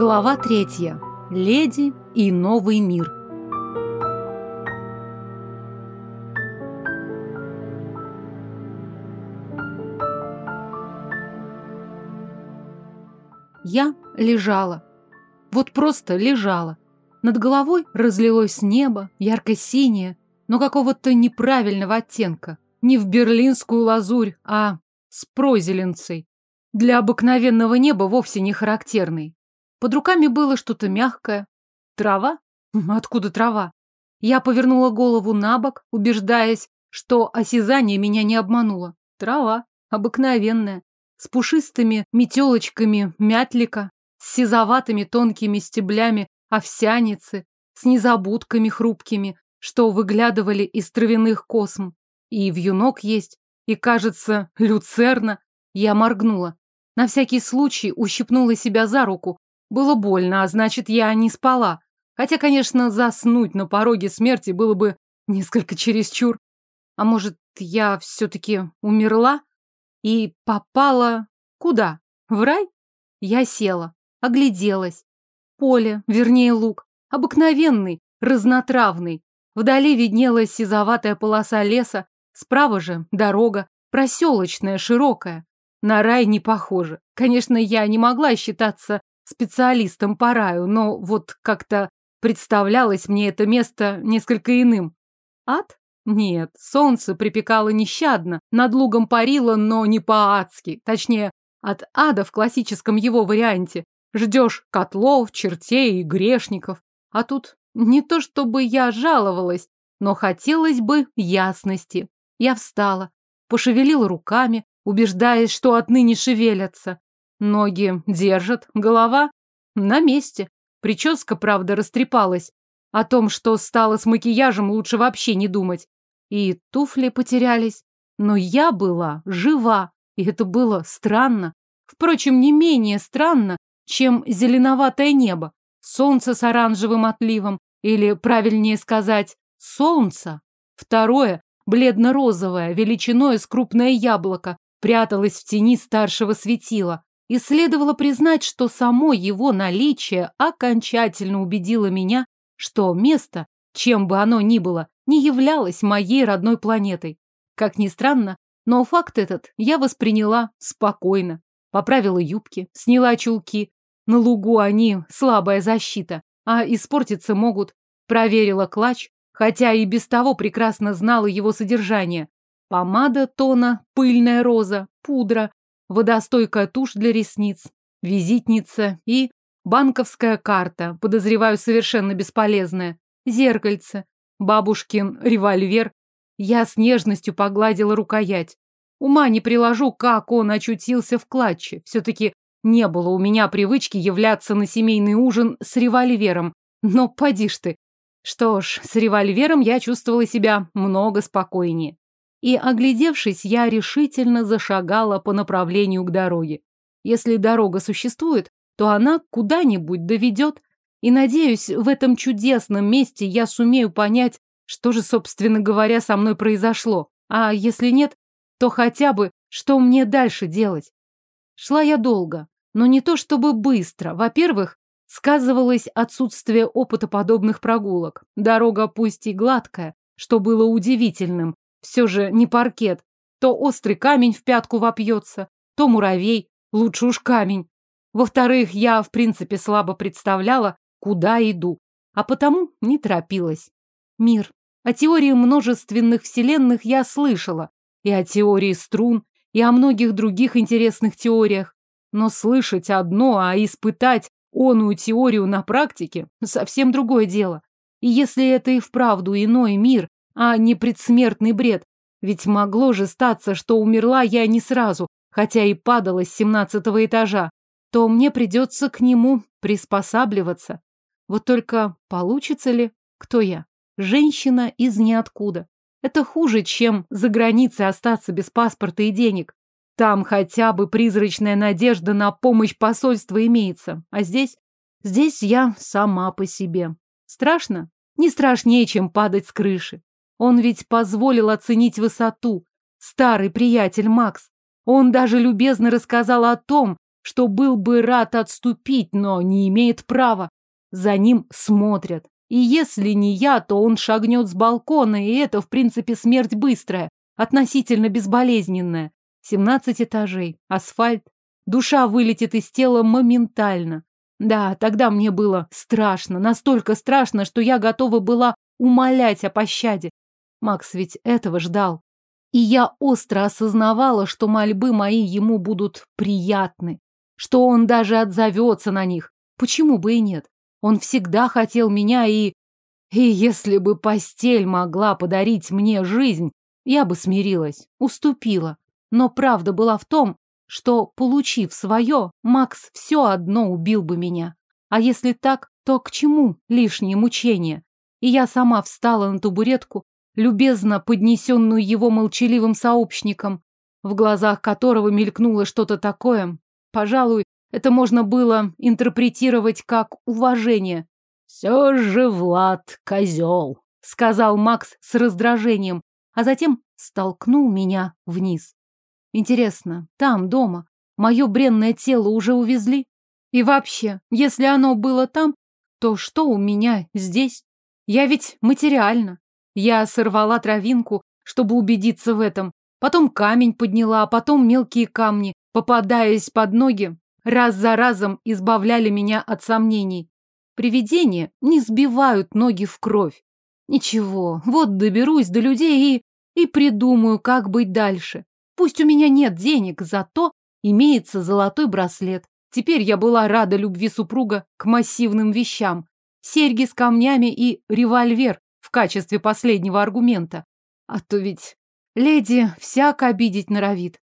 Глава третья. Леди и новый мир. Я лежала. Вот просто лежала. Над головой разлилось небо, ярко-синее, но какого-то неправильного оттенка. Не в берлинскую лазурь, а с прозеленцей. Для обыкновенного неба вовсе не характерный. Под руками было что-то мягкое. Трава? Откуда трава? Я повернула голову на бок, убеждаясь, что осязание меня не обмануло. Трава. Обыкновенная. С пушистыми метелочками мятлика, с сизоватыми тонкими стеблями овсяницы, с незабудками хрупкими, что выглядывали из травяных косм. И вьюнок есть, и, кажется, люцерна. Я моргнула. На всякий случай ущипнула себя за руку. Было больно, а значит, я не спала. Хотя, конечно, заснуть на пороге смерти было бы несколько чересчур. А может, я все-таки умерла и попала куда? В рай? Я села, огляделась. Поле, вернее луг, обыкновенный, разнотравный. Вдали виднелась сизоватая полоса леса, справа же дорога, проселочная, широкая. На рай не похоже. Конечно, я не могла считаться специалистом по раю, но вот как-то представлялось мне это место несколько иным. Ад? Нет, солнце припекало нещадно, над лугом парило, но не по-адски. Точнее, от ада в классическом его варианте. Ждешь котлов, чертей и грешников. А тут не то чтобы я жаловалась, но хотелось бы ясности. Я встала, пошевелила руками, убеждаясь, что отныне шевелятся. Ноги держат, голова на месте. Прическа, правда, растрепалась. О том, что стало с макияжем, лучше вообще не думать. И туфли потерялись. Но я была жива, и это было странно. Впрочем, не менее странно, чем зеленоватое небо, солнце с оранжевым отливом, или, правильнее сказать, солнце. Второе, бледно-розовое, величиной с крупное яблоко, пряталось в тени старшего светила. И следовало признать, что само его наличие окончательно убедило меня, что место, чем бы оно ни было, не являлось моей родной планетой. Как ни странно, но факт этот я восприняла спокойно. Поправила юбки, сняла чулки. На лугу они слабая защита, а испортиться могут. Проверила клатч, хотя и без того прекрасно знала его содержание. Помада тона, пыльная роза, пудра, водостойкая тушь для ресниц, визитница и банковская карта, подозреваю, совершенно бесполезная, зеркальце, бабушкин револьвер. Я с нежностью погладила рукоять. Ума не приложу, как он очутился в клатче. Все-таки не было у меня привычки являться на семейный ужин с револьвером. Но поди ж ты. Что ж, с револьвером я чувствовала себя много спокойнее и, оглядевшись, я решительно зашагала по направлению к дороге. Если дорога существует, то она куда-нибудь доведет, и, надеюсь, в этом чудесном месте я сумею понять, что же, собственно говоря, со мной произошло, а если нет, то хотя бы, что мне дальше делать. Шла я долго, но не то чтобы быстро. Во-первых, сказывалось отсутствие опыта подобных прогулок. Дорога пусть и гладкая, что было удивительным, все же не паркет. То острый камень в пятку вопьется, то муравей, лучше уж камень. Во-вторых, я, в принципе, слабо представляла, куда иду, а потому не торопилась. Мир. О теории множественных вселенных я слышала, и о теории струн, и о многих других интересных теориях. Но слышать одно, а испытать оную теорию на практике – совсем другое дело. И если это и вправду иной мир, а не предсмертный бред. Ведь могло же статься, что умерла я не сразу, хотя и падала с семнадцатого этажа, то мне придется к нему приспосабливаться. Вот только получится ли? Кто я? Женщина из ниоткуда. Это хуже, чем за границей остаться без паспорта и денег. Там хотя бы призрачная надежда на помощь посольства имеется. А здесь? Здесь я сама по себе. Страшно? Не страшнее, чем падать с крыши. Он ведь позволил оценить высоту. Старый приятель Макс. Он даже любезно рассказал о том, что был бы рад отступить, но не имеет права. За ним смотрят. И если не я, то он шагнет с балкона, и это, в принципе, смерть быстрая, относительно безболезненная. Семнадцать этажей, асфальт. Душа вылетит из тела моментально. Да, тогда мне было страшно, настолько страшно, что я готова была умолять о пощаде. Макс ведь этого ждал. И я остро осознавала, что мольбы мои ему будут приятны, что он даже отзовется на них. Почему бы и нет? Он всегда хотел меня и... И если бы постель могла подарить мне жизнь, я бы смирилась, уступила. Но правда была в том, что, получив свое, Макс все одно убил бы меня. А если так, то к чему лишние мучения? И я сама встала на табуретку, любезно поднесенную его молчаливым сообщником, в глазах которого мелькнуло что-то такое. Пожалуй, это можно было интерпретировать как уважение. «Все же Влад козел», — сказал Макс с раздражением, а затем столкнул меня вниз. Интересно, там, дома, мое бренное тело уже увезли? И вообще, если оно было там, то что у меня здесь? Я ведь материально. Я сорвала травинку, чтобы убедиться в этом. Потом камень подняла, а потом мелкие камни, попадаясь под ноги, раз за разом избавляли меня от сомнений. Привидения не сбивают ноги в кровь. Ничего, вот доберусь до людей и... и придумаю, как быть дальше. Пусть у меня нет денег, зато имеется золотой браслет. Теперь я была рада любви супруга к массивным вещам. Серьги с камнями и револьвер в качестве последнего аргумента. А то ведь леди всяко обидеть норовит.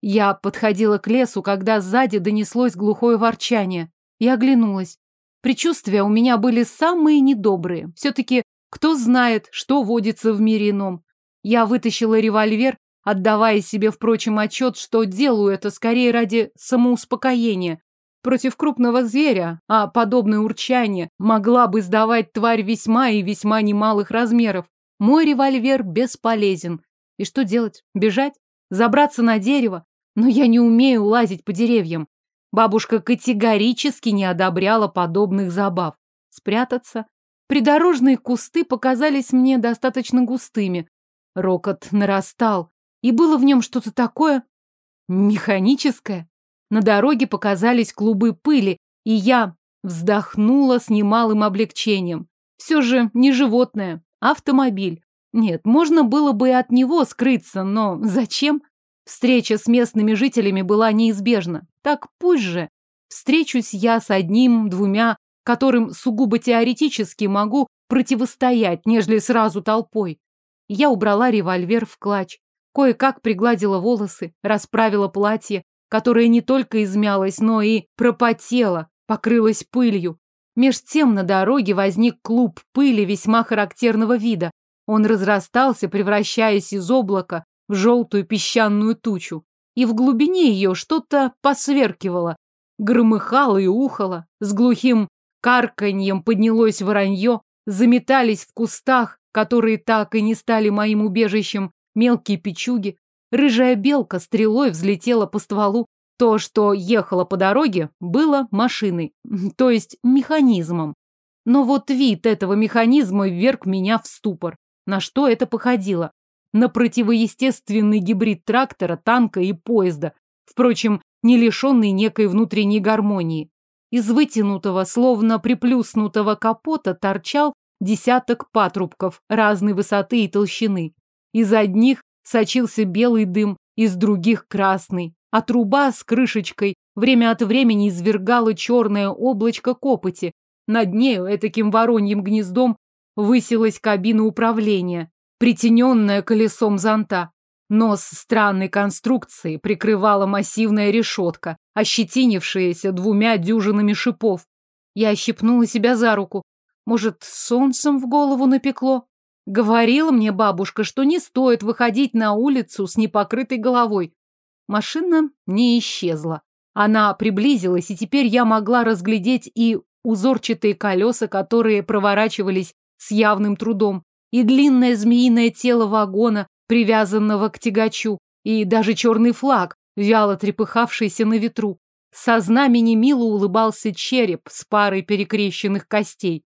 Я подходила к лесу, когда сзади донеслось глухое ворчание. Я оглянулась. Предчувствия у меня были самые недобрые. Все-таки кто знает, что водится в мире ином. Я вытащила револьвер, отдавая себе, впрочем, отчет, что делаю это скорее ради самоуспокоения. Против крупного зверя, а подобное урчание могла бы сдавать тварь весьма и весьма немалых размеров. Мой револьвер бесполезен. И что делать? Бежать? Забраться на дерево? Но я не умею лазить по деревьям. Бабушка категорически не одобряла подобных забав. Спрятаться? Придорожные кусты показались мне достаточно густыми. Рокот нарастал, и было в нем что-то такое механическое. На дороге показались клубы пыли, и я вздохнула с немалым облегчением. Все же не животное, автомобиль. Нет, можно было бы и от него скрыться, но зачем? Встреча с местными жителями была неизбежна. Так пусть же. Встречусь я с одним, двумя, которым сугубо теоретически могу противостоять, нежели сразу толпой. Я убрала револьвер в клатч, кое-как пригладила волосы, расправила платье, которая не только измялась, но и пропотела, покрылась пылью. Меж тем на дороге возник клуб пыли весьма характерного вида. Он разрастался, превращаясь из облака в желтую песчаную тучу. И в глубине ее что-то посверкивало, громыхало и ухало. С глухим карканьем поднялось воронье, заметались в кустах, которые так и не стали моим убежищем, мелкие печуги. Рыжая белка стрелой взлетела по стволу. То, что ехало по дороге, было машиной, то есть механизмом. Но вот вид этого механизма вверг меня в ступор. На что это походило? На противоестественный гибрид трактора, танка и поезда. Впрочем, не лишенный некой внутренней гармонии. Из вытянутого, словно приплюснутого капота торчал десяток патрубков разной высоты и толщины. Из одних сочился белый дым, из других красный, а труба с крышечкой время от времени извергала черное облачко копоти. Над нею, этаким вороньим гнездом, высилась кабина управления, притененная колесом зонта. Нос странной конструкции прикрывала массивная решетка, ощетинившаяся двумя дюжинами шипов. Я ощипнула себя за руку. Может, солнцем в голову напекло? Говорила мне бабушка, что не стоит выходить на улицу с непокрытой головой. Машина не исчезла. Она приблизилась, и теперь я могла разглядеть и узорчатые колеса, которые проворачивались с явным трудом, и длинное змеиное тело вагона, привязанного к тягачу, и даже черный флаг, вяло трепыхавшийся на ветру. Со знамени мило улыбался череп с парой перекрещенных костей.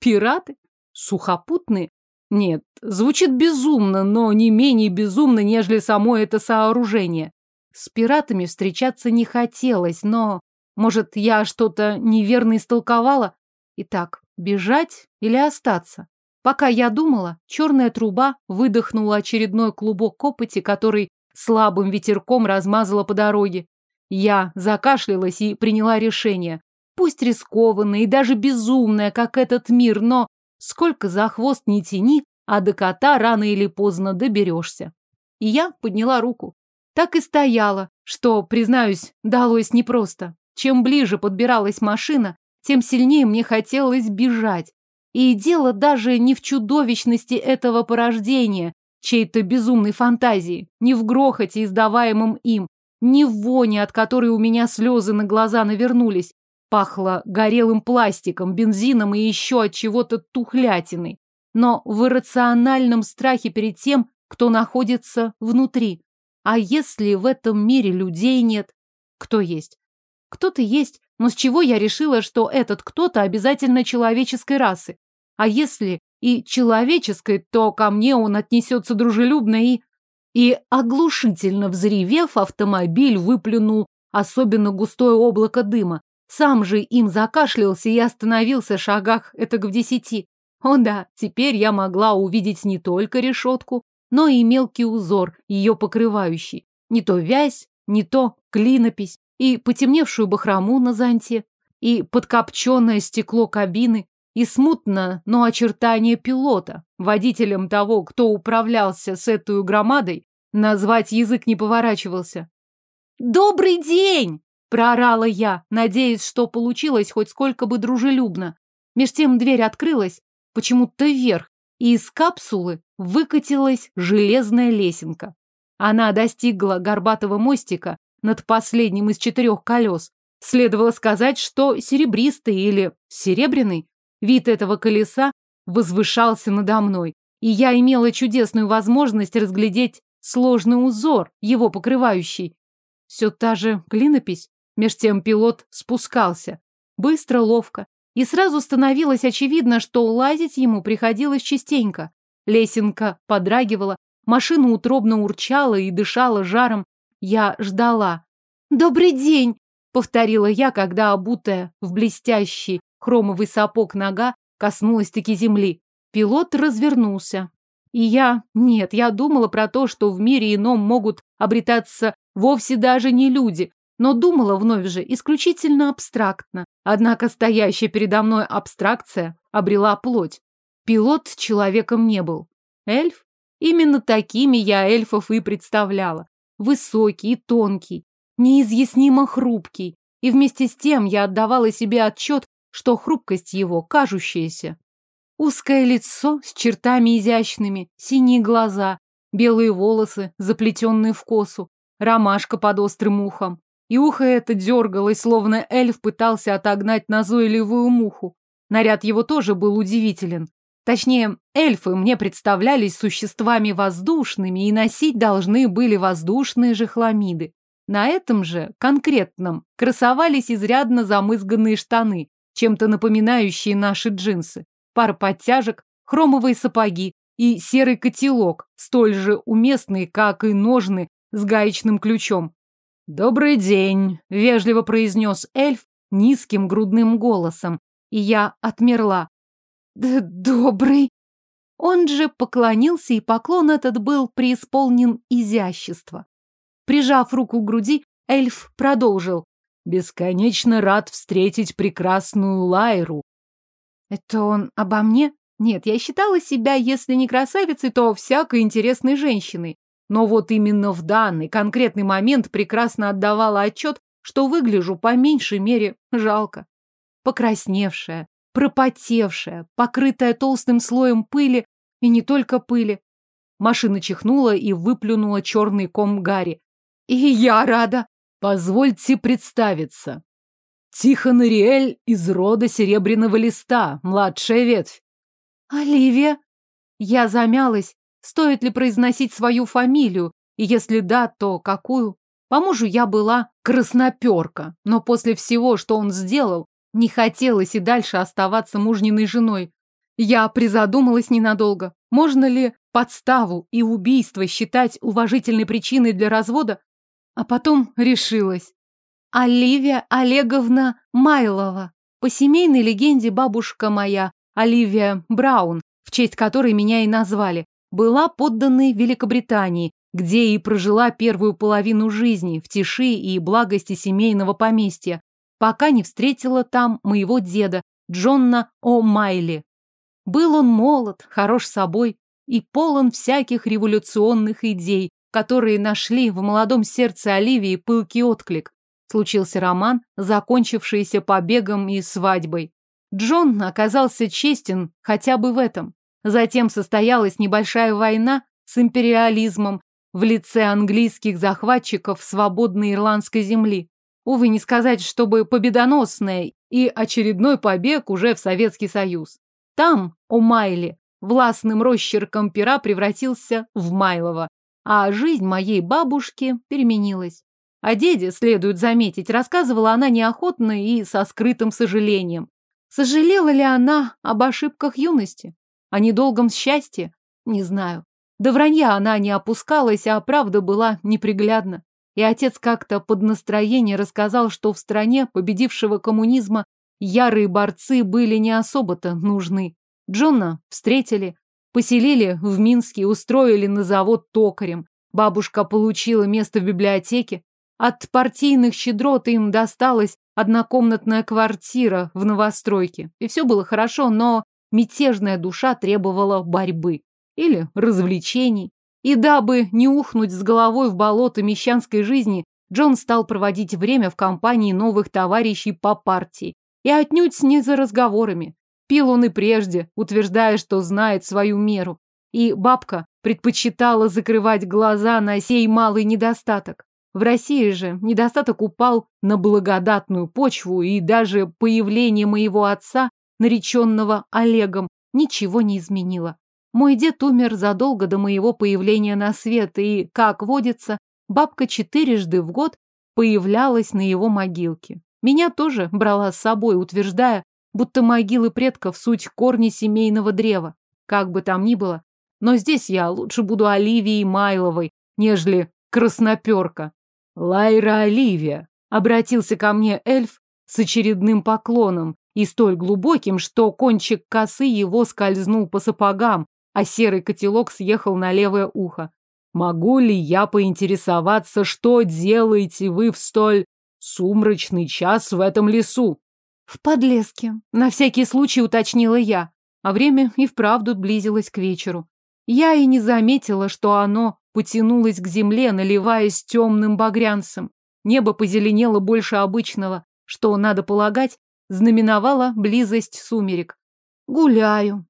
Пираты? Сухопутные? Нет, звучит безумно, но не менее безумно, нежели само это сооружение. С пиратами встречаться не хотелось, но... Может, я что-то неверно истолковала? Итак, бежать или остаться? Пока я думала, черная труба выдохнула очередной клубок копоти, который слабым ветерком размазала по дороге. Я закашлялась и приняла решение. Пусть рискованное и даже безумное, как этот мир, но сколько за хвост не тяни, а до кота рано или поздно доберешься. И я подняла руку. Так и стояла, что, признаюсь, далось непросто. Чем ближе подбиралась машина, тем сильнее мне хотелось бежать. И дело даже не в чудовищности этого порождения, чьей-то безумной фантазии, не в грохоте, издаваемом им, не в воне, от которой у меня слезы на глаза навернулись. Пахло горелым пластиком, бензином и еще от чего-то тухлятиной. Но в иррациональном страхе перед тем, кто находится внутри. А если в этом мире людей нет? Кто есть? Кто-то есть, но с чего я решила, что этот кто-то обязательно человеческой расы? А если и человеческой, то ко мне он отнесется дружелюбно и... И, оглушительно взревев, автомобиль выплюнул особенно густое облако дыма. Сам же им закашлялся и остановился в шагах этак в десяти. О да, теперь я могла увидеть не только решетку, но и мелкий узор, ее покрывающий. Не то вязь, не то клинопись, и потемневшую бахрому на зонте, и подкопченное стекло кабины, и смутно, но очертание пилота, водителем того, кто управлялся с этой громадой, назвать язык не поворачивался. «Добрый день!» – проорала я, надеясь, что получилось хоть сколько бы дружелюбно. Меж тем дверь открылась, почему-то вверх, и из капсулы выкатилась железная лесенка. Она достигла горбатого мостика над последним из четырех колес. Следовало сказать, что серебристый или серебряный, Вид этого колеса возвышался надо мной, и я имела чудесную возможность разглядеть сложный узор, его покрывающий. Все та же клинопись, меж тем пилот спускался. Быстро, ловко. И сразу становилось очевидно, что лазить ему приходилось частенько. Лесенка подрагивала, машина утробно урчала и дышала жаром. Я ждала. «Добрый день!» — повторила я, когда, обутая в блестящий Хромовый сапог нога коснулась-таки земли. Пилот развернулся. И я... Нет, я думала про то, что в мире ином могут обретаться вовсе даже не люди, но думала вновь же исключительно абстрактно. Однако стоящая передо мной абстракция обрела плоть. Пилот человеком не был. Эльф? Именно такими я эльфов и представляла. Высокий и тонкий, неизъяснимо хрупкий. И вместе с тем я отдавала себе отчет, что хрупкость его кажущаяся. Узкое лицо с чертами изящными, синие глаза, белые волосы, заплетенные в косу, ромашка под острым ухом. И ухо это дергалось, словно эльф пытался отогнать назойливую муху. Наряд его тоже был удивителен. Точнее, эльфы мне представлялись существами воздушными и носить должны были воздушные же хламиды. На этом же, конкретном, красовались изрядно замызганные штаны, чем-то напоминающие наши джинсы. Пара подтяжек, хромовые сапоги и серый котелок, столь же уместный, как и ножны с гаечным ключом. «Добрый день», — вежливо произнес эльф низким грудным голосом, и я отмерла. «Да добрый». Он же поклонился, и поклон этот был преисполнен изящества. Прижав руку к груди, эльф продолжил. Бесконечно рад встретить прекрасную Лайру. Это он обо мне? Нет, я считала себя, если не красавицей, то всякой интересной женщиной. Но вот именно в данный конкретный момент прекрасно отдавала отчет, что выгляжу по меньшей мере жалко. Покрасневшая, пропотевшая, покрытая толстым слоем пыли, и не только пыли. Машина чихнула и выплюнула черный ком Гарри. И я рада. Позвольте представиться. Тихон Ириэль из рода Серебряного Листа, младшая ветвь. Оливия? Я замялась. Стоит ли произносить свою фамилию? И если да, то какую? По мужу я была красноперка, но после всего, что он сделал, не хотелось и дальше оставаться мужниной женой. Я призадумалась ненадолго. Можно ли подставу и убийство считать уважительной причиной для развода? А потом решилась. Оливия Олеговна Майлова. По семейной легенде бабушка моя, Оливия Браун, в честь которой меня и назвали, была подданной Великобритании, где и прожила первую половину жизни в тиши и благости семейного поместья, пока не встретила там моего деда Джонна О'Майли. Был он молод, хорош собой и полон всяких революционных идей, которые нашли в молодом сердце Оливии пылкий отклик. Случился роман, закончившийся побегом и свадьбой. Джон оказался честен хотя бы в этом. Затем состоялась небольшая война с империализмом в лице английских захватчиков свободной ирландской земли. Увы, не сказать, чтобы победоносная и очередной побег уже в Советский Союз. Там, у Майли, властным росчерком пера превратился в Майлова, а жизнь моей бабушки переменилась. О деде, следует заметить, рассказывала она неохотно и со скрытым сожалением. Сожалела ли она об ошибках юности? О недолгом счастье? Не знаю. До вранья она не опускалась, а правда была неприглядна. И отец как-то под настроение рассказал, что в стране победившего коммунизма ярые борцы были не особо-то нужны. Джона встретили, поселили в Минске, устроили на завод токарем. Бабушка получила место в библиотеке, от партийных щедрот им досталась однокомнатная квартира в новостройке. И все было хорошо, но мятежная душа требовала борьбы или развлечений. И дабы не ухнуть с головой в болото мещанской жизни, Джон стал проводить время в компании новых товарищей по партии. И отнюдь не за разговорами. Пил он и прежде, утверждая, что знает свою меру. И бабка предпочитала закрывать глаза на сей малый недостаток. В России же недостаток упал на благодатную почву, и даже появление моего отца, нареченного Олегом, ничего не изменило. Мой дед умер задолго до моего появления на свет, и, как водится, бабка четырежды в год появлялась на его могилке. Меня тоже брала с собой, утверждая, будто могилы предков суть корни семейного древа. Как бы там ни было, но здесь я лучше буду Оливией Майловой, нежели красноперка. Лайра Оливия, обратился ко мне эльф с очередным поклоном и столь глубоким, что кончик косы его скользнул по сапогам, а серый котелок съехал на левое ухо. Могу ли я поинтересоваться, что делаете вы в столь сумрачный час в этом лесу? В подлеске. На всякий случай уточнила я. А время и вправду близилось к вечеру. Я и не заметила, что оно потянулась к земле, наливаясь темным багрянцем. Небо позеленело больше обычного, что, надо полагать, знаменовало близость сумерек. Гуляю.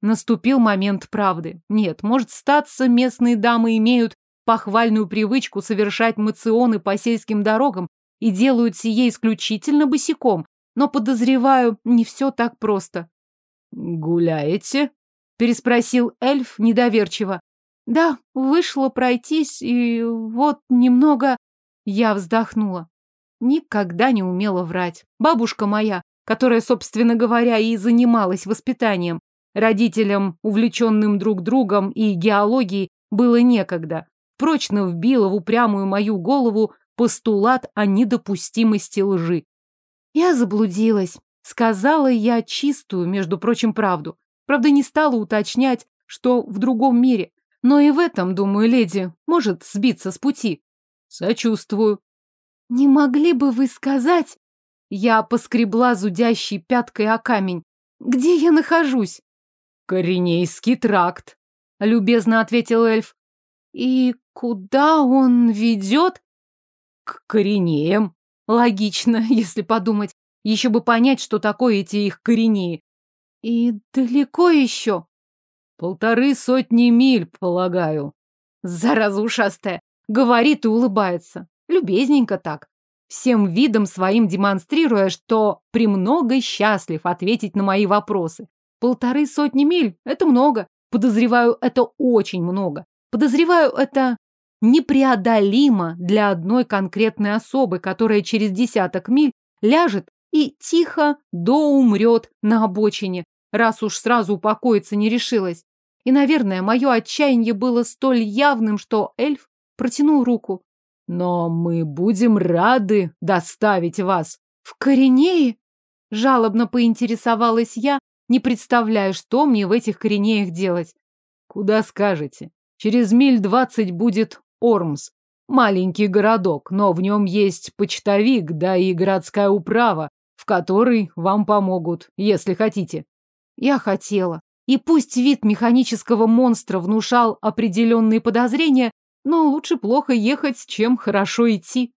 Наступил момент правды. Нет, может статься, местные дамы имеют похвальную привычку совершать мационы по сельским дорогам и делают сие исключительно босиком, но, подозреваю, не все так просто. «Гуляете?» — переспросил эльф недоверчиво. Да, вышло пройтись, и вот немного... Я вздохнула. Никогда не умела врать. Бабушка моя, которая, собственно говоря, и занималась воспитанием, родителям, увлеченным друг другом и геологией, было некогда. Прочно вбила в упрямую мою голову постулат о недопустимости лжи. Я заблудилась. Сказала я чистую, между прочим, правду. Правда, не стала уточнять, что в другом мире. Но и в этом, думаю, леди может сбиться с пути. Сочувствую. Не могли бы вы сказать... Я поскребла зудящей пяткой о камень. Где я нахожусь? Коренейский тракт, любезно ответил эльф. И куда он ведет? К коренеям. Логично, если подумать. Еще бы понять, что такое эти их коренеи. И далеко еще? Полторы сотни миль, полагаю. Зараза ушастая. Говорит и улыбается. Любезненько так. Всем видом своим демонстрируя, что премного счастлив ответить на мои вопросы. Полторы сотни миль – это много. Подозреваю, это очень много. Подозреваю, это непреодолимо для одной конкретной особы, которая через десяток миль ляжет и тихо доумрет на обочине, раз уж сразу упокоиться не решилась. И, наверное, мое отчаяние было столь явным, что эльф протянул руку. Но мы будем рады доставить вас. В Коренее? Жалобно поинтересовалась я, не представляя, что мне в этих Коренеях делать. Куда скажете? Через миль двадцать будет Ормс. Маленький городок, но в нем есть почтовик, да и городская управа, в которой вам помогут, если хотите. Я хотела. И пусть вид механического монстра внушал определенные подозрения, но лучше плохо ехать, чем хорошо идти.